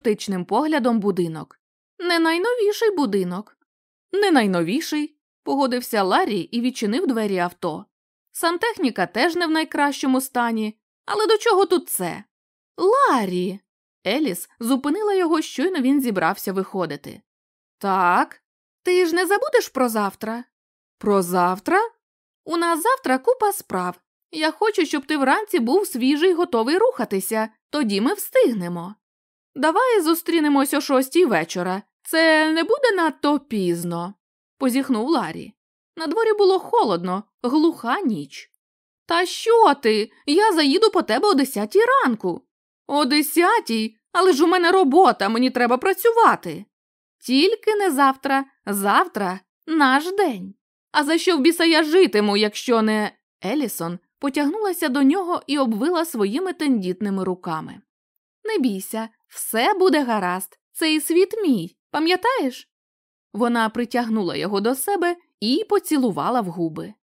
скептичним поглядом будинок. Не найновіший будинок. Не найновіший, погодився Ларі і відчинив двері авто. Сантехніка теж не в найкращому стані, але до чого тут це? Ларі. Еліс зупинила його, щойно він зібрався виходити. Так, ти ж не забудеш про завтра? Про завтра? У нас завтра купа справ. Я хочу, щоб ти вранці був свіжий, готовий рухатися, тоді ми встигнемо. Давай зустрінемось о шостій вечора. Це не буде надто пізно, позіхнув Ларі. На дворі було холодно, глуха ніч. Та що ти? Я заїду по тебе о десятій ранку. О десятій, але ж у мене робота, мені треба працювати. Тільки не завтра, завтра наш день. А за що в біса я житиму, якщо не. Елісон потягнулася до нього і обвила своїми тендітними руками. Не бійся, все буде гаразд, цей світ мій, пам'ятаєш? Вона притягнула його до себе і поцілувала в губи.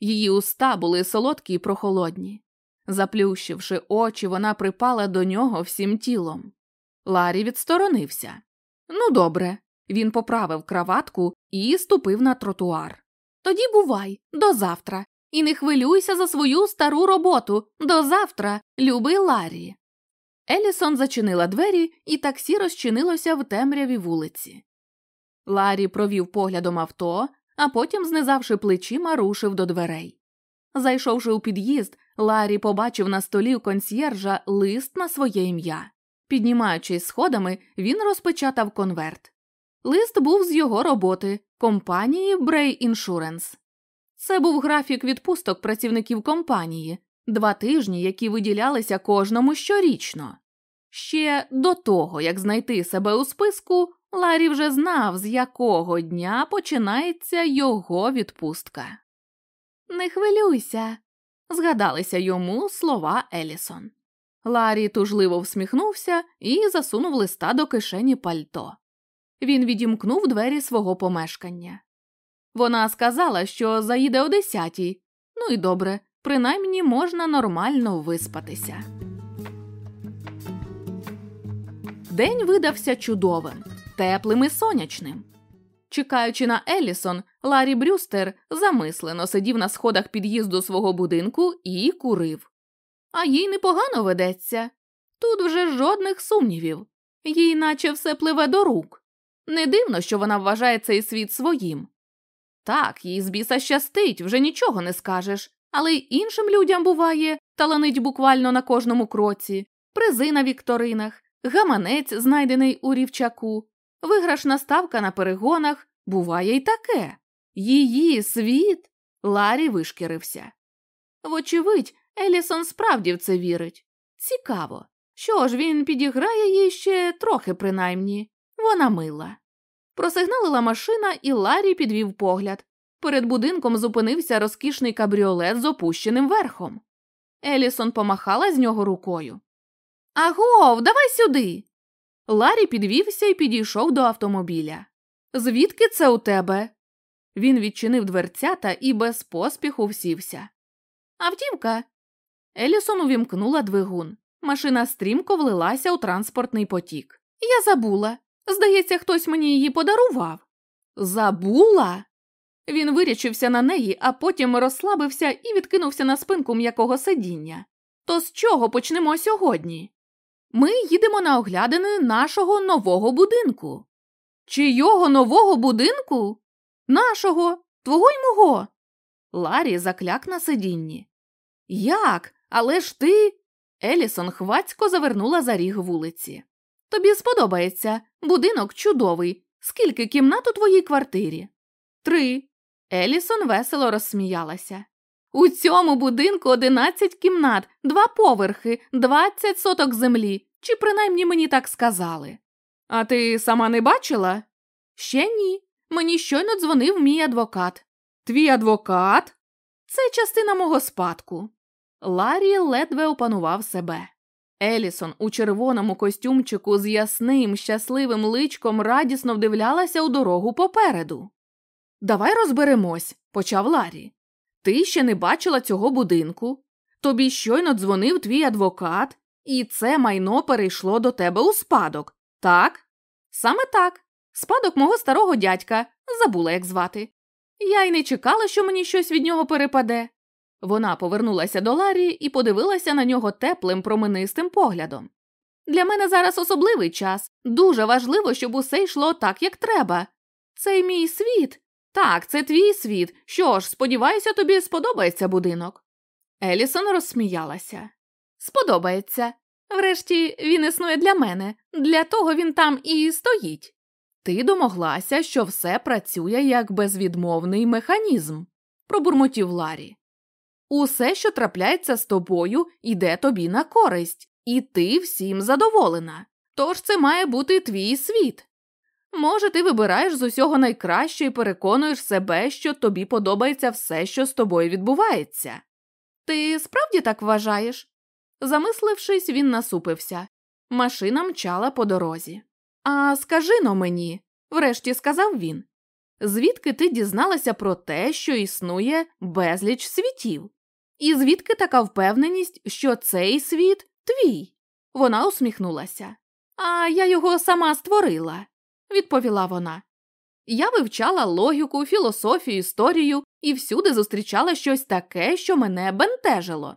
Її уста були солодкі й прохолодні. Заплющивши очі, вона припала до нього всім тілом. Ларі відсторонився. Ну, добре. Він поправив краватку і ступив на тротуар. Тоді бувай, до завтра, і не хвилюйся за свою стару роботу. До завтра, любий Ларі. Елісон зачинила двері, і таксі розчинилося в темряві вулиці. Ларі провів поглядом авто, а потім, знизавши плечима, рушив до дверей. Зайшовши у під'їзд, Ларі побачив на столі у консьєржа лист на своє ім'я. Піднімаючись сходами, він розпечатав конверт. Лист був з його роботи компанії Bray Insurance. Це був графік відпусток працівників компанії, два тижні, які виділялися кожному щорічно. Ще до того, як знайти себе у списку, Ларі вже знав, з якого дня починається його відпустка. Не хвилюйся, згадалися йому слова Елісон. Ларі тужливо всміхнувся і засунув листа до кишені пальто. Він відімкнув двері свого помешкання. Вона сказала, що заїде о десятій. Ну і добре, принаймні можна нормально виспатися. День видався чудовим, теплим і сонячним. Чекаючи на Елісон, Ларі Брюстер замислено сидів на сходах під'їзду свого будинку і курив. А їй непогано ведеться. Тут вже жодних сумнівів, їй наче все пливе до рук. Не дивно, що вона вважає цей світ своїм. Так, їй з біса щастить, вже нічого не скажеш, але й іншим людям буває, таланить буквально на кожному кроці, призи на вікторинах, гаманець, знайдений у рівчаку, виграшна ставка на перегонах, буває й таке. Її світ. Ларі вишкірився. Вочевидь, Елісон справді в це вірить. Цікаво. Що ж, він підіграє їй ще трохи, принаймні. Вона мила. Просигналила машина, і Ларі підвів погляд. Перед будинком зупинився розкішний кабріолет з опущеним верхом. Елісон помахала з нього рукою. Агов, давай сюди. Ларі підвівся і підійшов до автомобіля. Звідки це у тебе? Він відчинив дверцята і без поспіху всівся. Автівка. Елісон увімкнула двигун. Машина стрімко влилася у транспортний потік. Я забула. Здається, хтось мені її подарував. Забула? Він вирячився на неї, а потім розслабився і відкинувся на спинку м'якого сидіння. То з чого почнемо сьогодні? Ми їдемо на оглядини нашого нового будинку. Чийого нового будинку? Нашого, твого й мого. Ларі закляк на сидінні. Як? Але ж ти. Елісон хвацько завернула за ріг вулиці. Тобі сподобається будинок чудовий. Скільки кімнат у твоїй квартирі? Три. Елісон весело розсміялася. У цьому будинку одинадцять кімнат, два поверхи, двадцять соток землі, чи принаймні мені так сказали. А ти сама не бачила? Ще ні. Мені щойно дзвонив мій адвокат. Твій адвокат? Це частина мого спадку. Ларі ледве опанував себе. Елісон у червоному костюмчику з ясним, щасливим личком радісно вдивлялася у дорогу попереду. Давай розберемось, почав Ларі. Ти ще не бачила цього будинку. Тобі щойно дзвонив твій адвокат, і це майно перейшло до тебе у спадок. Так, саме так. Спадок мого старого дядька забула, як звати. Я й не чекала, що мені щось від нього перепаде. Вона повернулася до Ларі і подивилася на нього теплим променистим поглядом. Для мене зараз особливий час. Дуже важливо, щоб усе йшло так, як треба. Цей мій світ. Так, це твій світ. Що ж, сподіваюся, тобі сподобається будинок. Елісон розсміялася. Сподобається. Врешті він існує для мене, для того він там і стоїть. Ти домоглася, що все працює як безвідмовний механізм, пробурмотів Ларі. Усе, що трапляється з тобою, іде тобі на користь, і ти всім задоволена. Тож це має бути твій світ. Може, ти вибираєш з усього найкраще і переконуєш себе, що тобі подобається все, що з тобою відбувається. Ти справді так вважаєш? Замислившись, він насупився. Машина мчала по дорозі. А скажи но мені, врешті сказав він, звідки ти дізналася про те, що існує безліч світів? І звідки така впевненість, що цей світ твій? Вона усміхнулася. А я його сама створила, відповіла вона. Я вивчала логіку, філософію, історію і всюди зустрічала щось таке, що мене бентежило.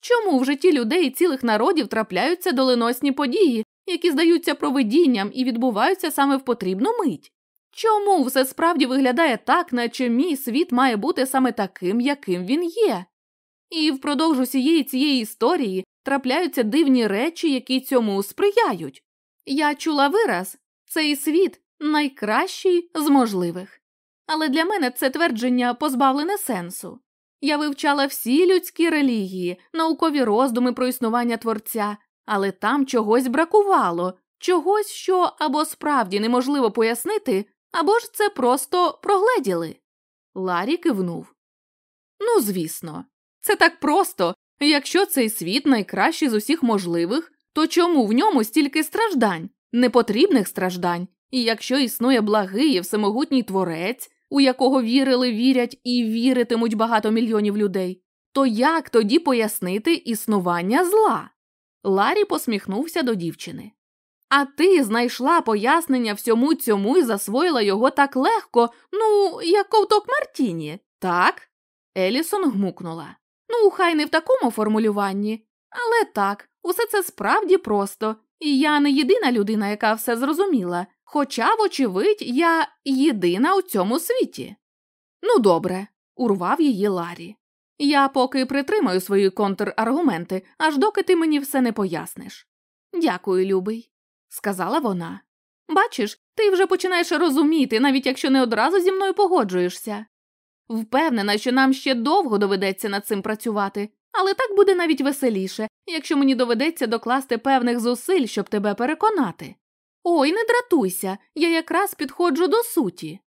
Чому в житті людей і цілих народів трапляються доленосні події, які здаються провидінням і відбуваються саме в потрібну мить? Чому все справді виглядає так, наче мій світ має бути саме таким, яким він є? І впродовж усієї цієї історії трапляються дивні речі, які цьому сприяють. Я чула вираз цей світ найкращий з можливих. Але для мене це твердження позбавлене сенсу. Я вивчала всі людські релігії, наукові роздуми про існування творця, але там чогось бракувало, чогось, що або справді неможливо пояснити, або ж це просто прогледіли. Ларі кивнув. Ну, звісно, це так просто. Якщо цей світ найкращий з усіх можливих, то чому в ньому стільки страждань, непотрібних страждань, і якщо існує благий і всемогутній творець, у якого вірили, вірять і віритимуть багато мільйонів людей, то як тоді пояснити існування зла? Ларі посміхнувся до дівчини. А ти знайшла пояснення всьому цьому і засвоїла його так легко, ну, як ковток Мартіні, так? Елісон гмукнула. Ну, хай не в такому формулюванні. Але так, усе це справді просто, і я не єдина людина, яка все зрозуміла, хоча, вочевидь, я єдина у цьому світі. Ну, добре, урвав її Ларі. Я поки притримаю свої контраргументи, аж доки ти мені все не поясниш. Дякую, любий, сказала вона. Бачиш, ти вже починаєш розуміти, навіть якщо не одразу зі мною погоджуєшся. Впевнена, що нам ще довго доведеться над цим працювати, але так буде навіть веселіше, якщо мені доведеться докласти певних зусиль, щоб тебе переконати. Ой, не дратуйся, я якраз підходжу до суті.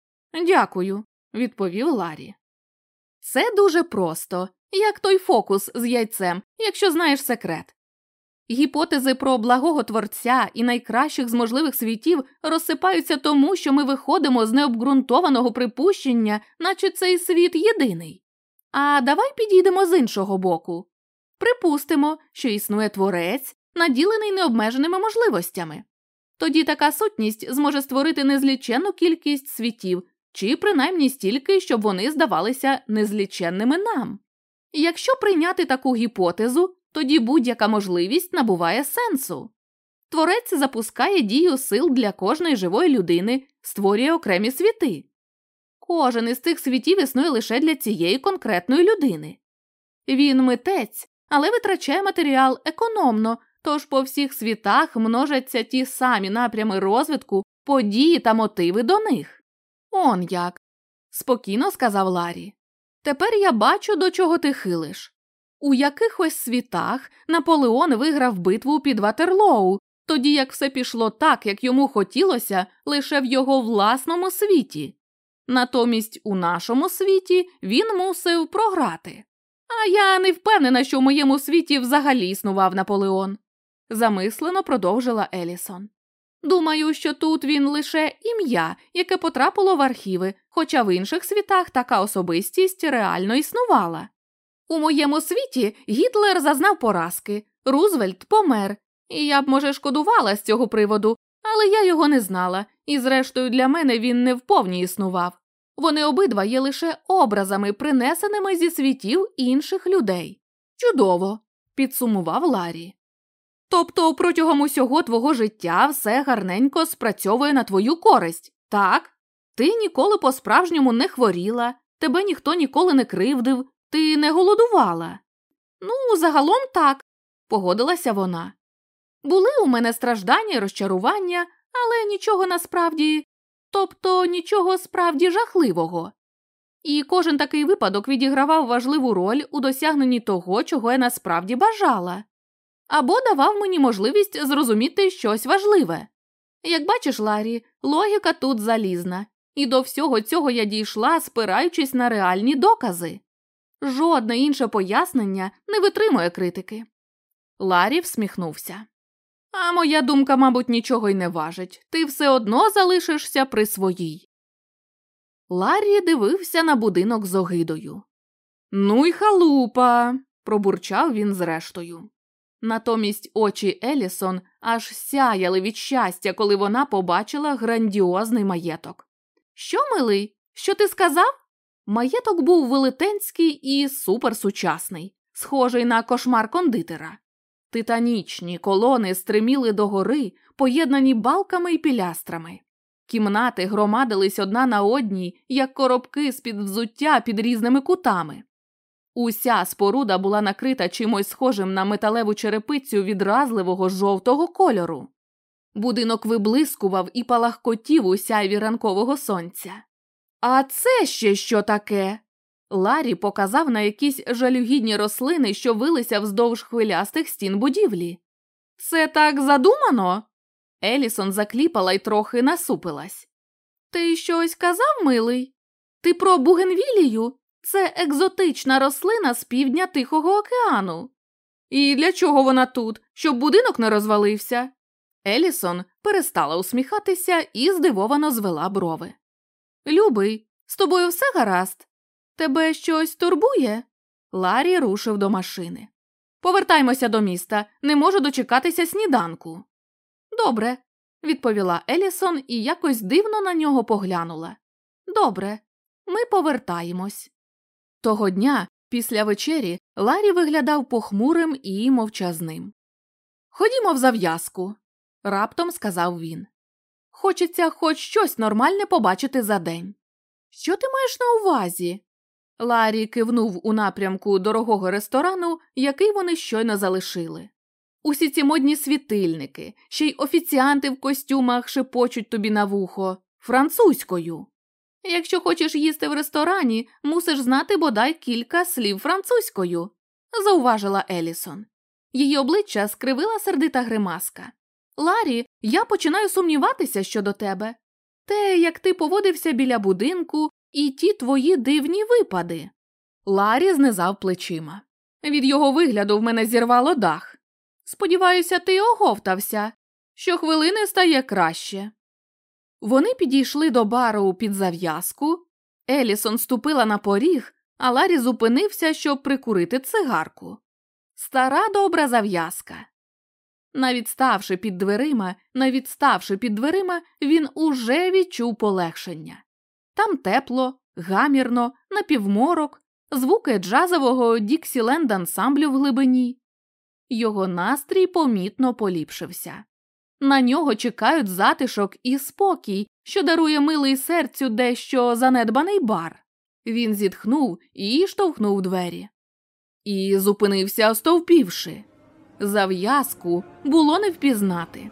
Дякую, відповів Ларі. Це дуже просто, як той фокус з яйцем, якщо знаєш секрет. Гіпотези про благого творця і найкращих з можливих світів розсипаються тому, що ми виходимо з необґрунтованого припущення, наче цей світ єдиний. А давай підійдемо з іншого боку. Припустимо, що існує творець, наділений необмеженими можливостями. Тоді така сутність зможе створити незліченну кількість світів, чи принаймні стільки, щоб вони здавалися незліченними нам. Якщо прийняти таку гіпотезу, тоді будь-яка можливість набуває сенсу. Творець запускає дію сил для кожної живої людини, створює окремі світи. Кожен із цих світів існує лише для цієї конкретної людини. Він митець, але витрачає матеріал економно, тож по всіх світах множаться ті самі напрями розвитку, події та мотиви до них. Он як, спокійно сказав Ларі. Тепер я бачу, до чого ти хилиш. У якихось світах Наполеон виграв битву під Ватерлоу, тоді як все пішло так, як йому хотілося, лише в його власному світі. Натомість у нашому світі він мусив програти. А я не впевнена, що в моєму світі взагалі існував Наполеон, замислено продовжила Елісон. Думаю, що тут він лише ім'я, яке потрапило в архіви, хоча в інших світах така особистість реально існувала. У моєму світі Гітлер зазнав поразки, Рузвельт помер, і я б, може, шкодувала з цього приводу, Але я його не знала, і, зрештою, для мене він не вповні існував. Вони обидва є лише образами, принесеними зі світів інших людей. Чудово, підсумував Ларі. Тобто протягом усього твого життя все гарненько спрацьовує на твою користь, так? Ти ніколи по справжньому не хворіла, тебе ніхто ніколи не кривдив, ти не голодувала. Ну, загалом так, погодилася вона. Були у мене страждання і розчарування, але нічого насправді, тобто нічого справді жахливого. І кожен такий випадок відігравав важливу роль у досягненні того, чого я насправді бажала, або давав мені можливість зрозуміти щось важливе. Як бачиш, Ларі, логіка тут залізна, і до всього цього я дійшла, спираючись на реальні докази. Жодне інше пояснення не витримує критики. Ларі всміхнувся. А моя думка, мабуть, нічого й не важить. Ти все одно залишишся при своїй. Ларі дивився на будинок з огидою. Ну й халупа, пробурчав він зрештою. Натомість очі Елісон аж сяяли від щастя, коли вона побачила грандіозний маєток. Що, милий, що ти сказав? Маєток був велетенський і суперсучасний, схожий на кошмар кондитера. Титанічні колони стриміли догори, поєднані балками і пілястрами. Кімнати громадились одна на одній, як коробки з під взуття під різними кутами. Уся споруда була накрита чимось схожим на металеву черепицю відразливого жовтого кольору. Будинок виблискував і палахкотів у сяйві ранкового сонця. А це ще що таке? Ларі показав на якісь жалюгідні рослини, що вилися вздовж хвилястих стін будівлі. Це так задумано? Елісон закліпала й трохи насупилась. Ти щось казав, милий? Ти про Бугенвілію? Це екзотична рослина з півдня Тихого океану. І для чого вона тут? Щоб будинок не розвалився? Елісон перестала усміхатися і здивовано звела брови. Любий, з тобою все гаразд? Тебе щось турбує? Ларі рушив до машини. Повертаймося до міста, не можу дочекатися сніданку. Добре, відповіла Елісон і якось дивно на нього поглянула. Добре, ми повертаємось. Того дня, після вечері, Ларі виглядав похмурим і мовчазним. Ходімо в зав'язку, раптом сказав він. Хочеться хоч щось нормальне побачити за день. Що ти маєш на увазі? Ларі кивнув у напрямку дорогого ресторану, який вони щойно залишили. Усі ці модні світильники, ще й офіціанти в костюмах шепочуть тобі на вухо французькою. Якщо хочеш їсти в ресторані, мусиш знати бодай кілька слів французькою, зауважила Елісон. Її обличчя скривила сердита гримаска. Ларі, я починаю сумніватися щодо тебе. Те, як ти поводився біля будинку, і ті твої дивні випади. Ларі знизав плечима. Від його вигляду в мене зірвало дах. Сподіваюся, ти оговтався. Щохвилини стає краще. Вони підійшли до бару під зав'язку. Елісон ступила на поріг, а Ларі зупинився, щоб прикурити цигарку. Стара добра зав'язка. Навіть ставши під дверима, навіть ставши під дверима, він уже відчув полегшення. Там тепло, гамірно, напівморок, звуки джазового Діксіленд ансамблю в глибині. Його настрій помітно поліпшився. На нього чекають затишок і спокій, що дарує милий серцю дещо занедбаний бар. Він зітхнув і штовхнув двері. І зупинився, остовпівши. Зав'язку було не впізнати.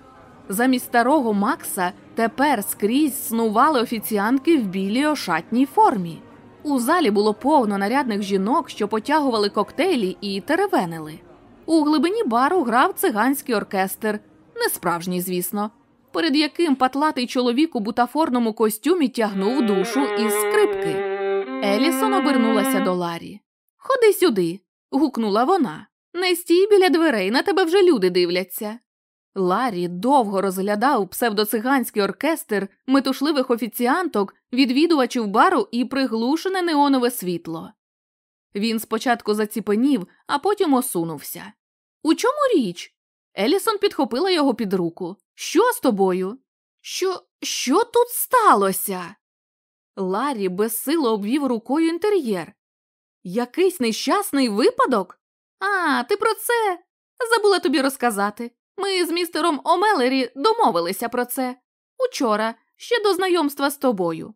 Замість старого Макса тепер скрізь снували офіціантки в білій ошатній формі. У залі було повно нарядних жінок, що потягували коктейлі і теревенили. У глибині бару грав циганський оркестр, не справжній, звісно, перед яким патлатий чоловік у бутафорному костюмі тягнув душу із скрипки. Елісон обернулася до Ларі. Ходи сюди. гукнула вона. Не стій біля дверей, на тебе вже люди дивляться. Ларі довго розглядав псевдоциганський оркестр метушливих офіціанток, відвідувачів бару і приглушене неонове світло. Він спочатку заціпенів, а потім осунувся. У чому річ? Елісон підхопила його під руку. Що з тобою? Що, що тут сталося? Ларі безсило обвів рукою інтер'єр. Якийсь нещасний випадок? А, ти про це? Забула тобі розказати. Ми з містером Омелері домовилися про це учора, ще до знайомства з тобою.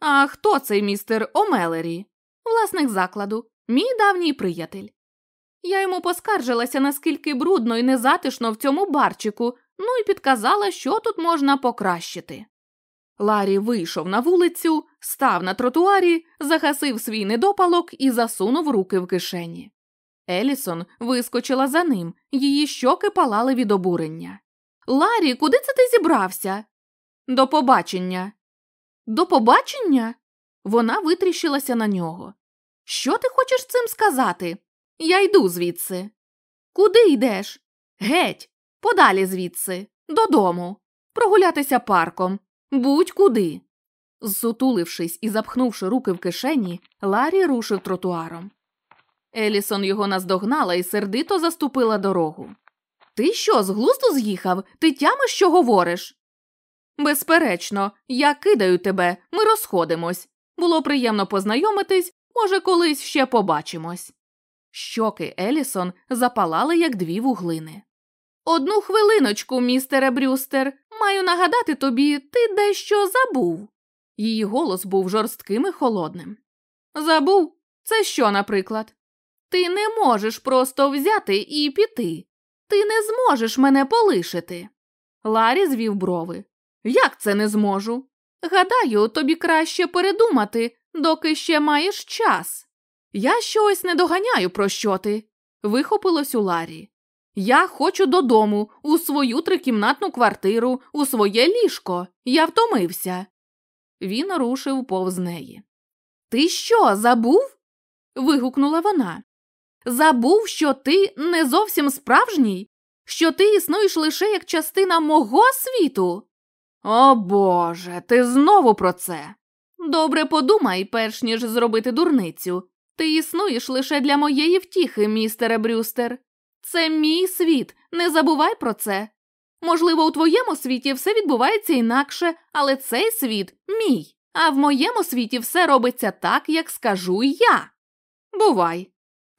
А хто цей містер Омелері? Власник закладу, мій давній приятель. Я йому поскаржилася, наскільки брудно і незатишно в цьому барчику, ну і підказала, що тут можна покращити. Ларі вийшов на вулицю, став на тротуарі, загасив свій недопалок і засунув руки в кишені. Елісон вискочила за ним, її щоки палали від обурення. Ларі, куди це ти зібрався? До побачення. До побачення? Вона витріщилася на нього. Що ти хочеш цим сказати? Я йду звідси. Куди йдеш? Геть, подалі звідси, додому, прогулятися парком, будь-куди. Зсутулившись і запхнувши руки в кишені, Ларі рушив тротуаром. Елісон його наздогнала і сердито заступила дорогу. Ти що, з глузду з'їхав? Ти тямиш, що говориш? Безперечно, я кидаю тебе, ми розходимось. Було приємно познайомитись, може, колись ще побачимось. Щоки Елісон запалали, як дві вуглини. Одну хвилиночку, містере Брюстер, маю нагадати тобі, ти дещо забув. Її голос був жорстким і холодним. Забув? Це що, наприклад? Ти не можеш просто взяти і піти. Ти не зможеш мене полишити. Ларі звів брови. Як це не зможу? Гадаю, тобі краще передумати, доки ще маєш час. Я щось не доганяю, про що ти. Вихопилось у Ларі. Я хочу додому, у свою трикімнатну квартиру, у своє ліжко. Я втомився. Він рушив повз неї. Ти що, забув? вигукнула вона. Забув, що ти не зовсім справжній, що ти існуєш лише як частина мого світу. О Боже, ти знову про це. Добре подумай, перш ніж зробити дурницю. Ти існуєш лише для моєї втіхи, містере Брюстер. Це мій світ, не забувай про це. Можливо, у твоєму світі все відбувається інакше, але цей світ мій, а в моєму світі все робиться так, як скажу я. Бувай,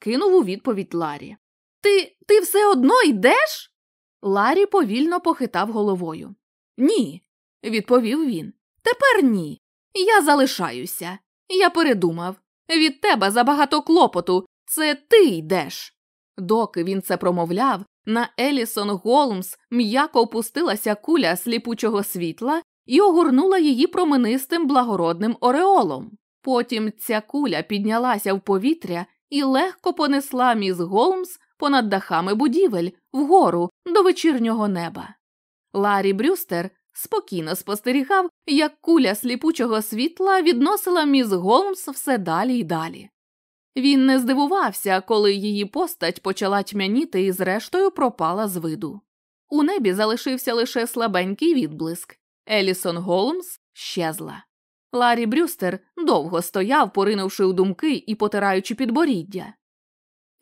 кинув у відповідь Ларі. Ти ти все одно йдеш? Ларі повільно похитав головою. Ні, відповів він. Тепер ні. Я залишаюся. Я передумав. Від тебе забагато клопоту. Це ти йдеш. Доки він це промовляв, на Елісон Голмс м'яко опустилася куля сліпучого світла і огорнула її променистим благородним ореолом. Потім ця куля піднялася в повітря і легко понесла міс Голмс понад дахами будівель вгору до вечірнього неба. Ларі Брюстер спокійно спостерігав, як куля сліпучого світла відносила міс Голмс все далі й далі. Він не здивувався, коли її постать почала тьмяніти і зрештою пропала з виду. У небі залишився лише слабенький відблиск. Елісон Голмс щезла. Ларі Брюстер довго стояв, поринувши у думки і потираючи підборіддя.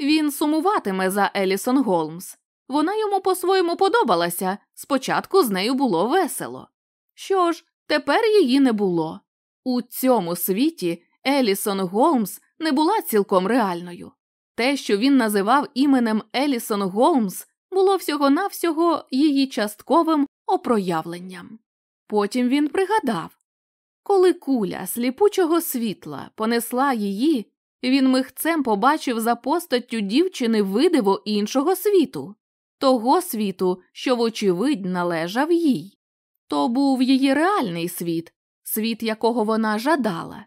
Він сумуватиме за Елісон Голмс. Вона йому по-своєму подобалася, спочатку з нею було весело. Що ж, тепер її не було. У цьому світі Елісон Голмс не була цілком реальною. Те, що він називав іменем Елісон Голмс, було всього навсього її частковим опроявленням. Потім він пригадав коли куля сліпучого світла понесла її, він михцем побачив за постаттю дівчини видиво іншого світу, того світу, що, вочевидь, належав їй. То був її реальний світ, світ якого вона жадала.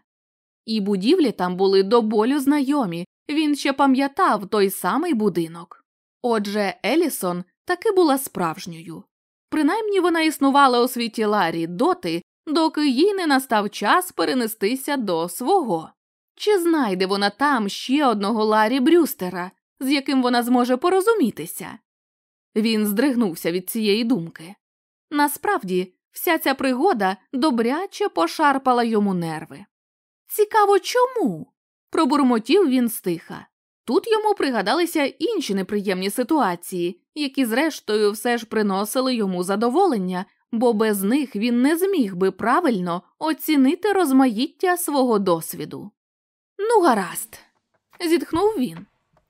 І будівлі там були до болю знайомі, він ще пам'ятав той самий будинок. Отже, Елісон таки була справжньою. Принаймні вона існувала у світі Ларі доти, доки їй не настав час перенестися до свого. Чи знайде вона там ще одного Ларі Брюстера, з яким вона зможе порозумітися? Він здригнувся від цієї думки. Насправді, вся ця пригода добряче пошарпала йому нерви. Цікаво, чому? пробурмотів він стиха. Тут йому пригадалися інші неприємні ситуації, які, зрештою, все ж приносили йому задоволення, бо без них він не зміг би правильно оцінити розмаїття свого досвіду. Ну, гаразд, зітхнув він.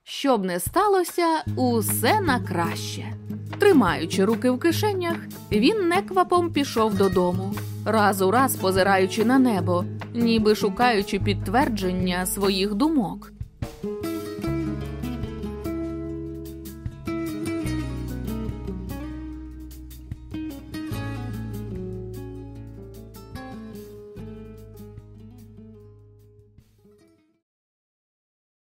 Щоб не сталося, усе на краще. Тримаючи руки в кишенях, він неквапом пішов додому, раз у раз позираючи на небо, ніби шукаючи підтвердження своїх думок.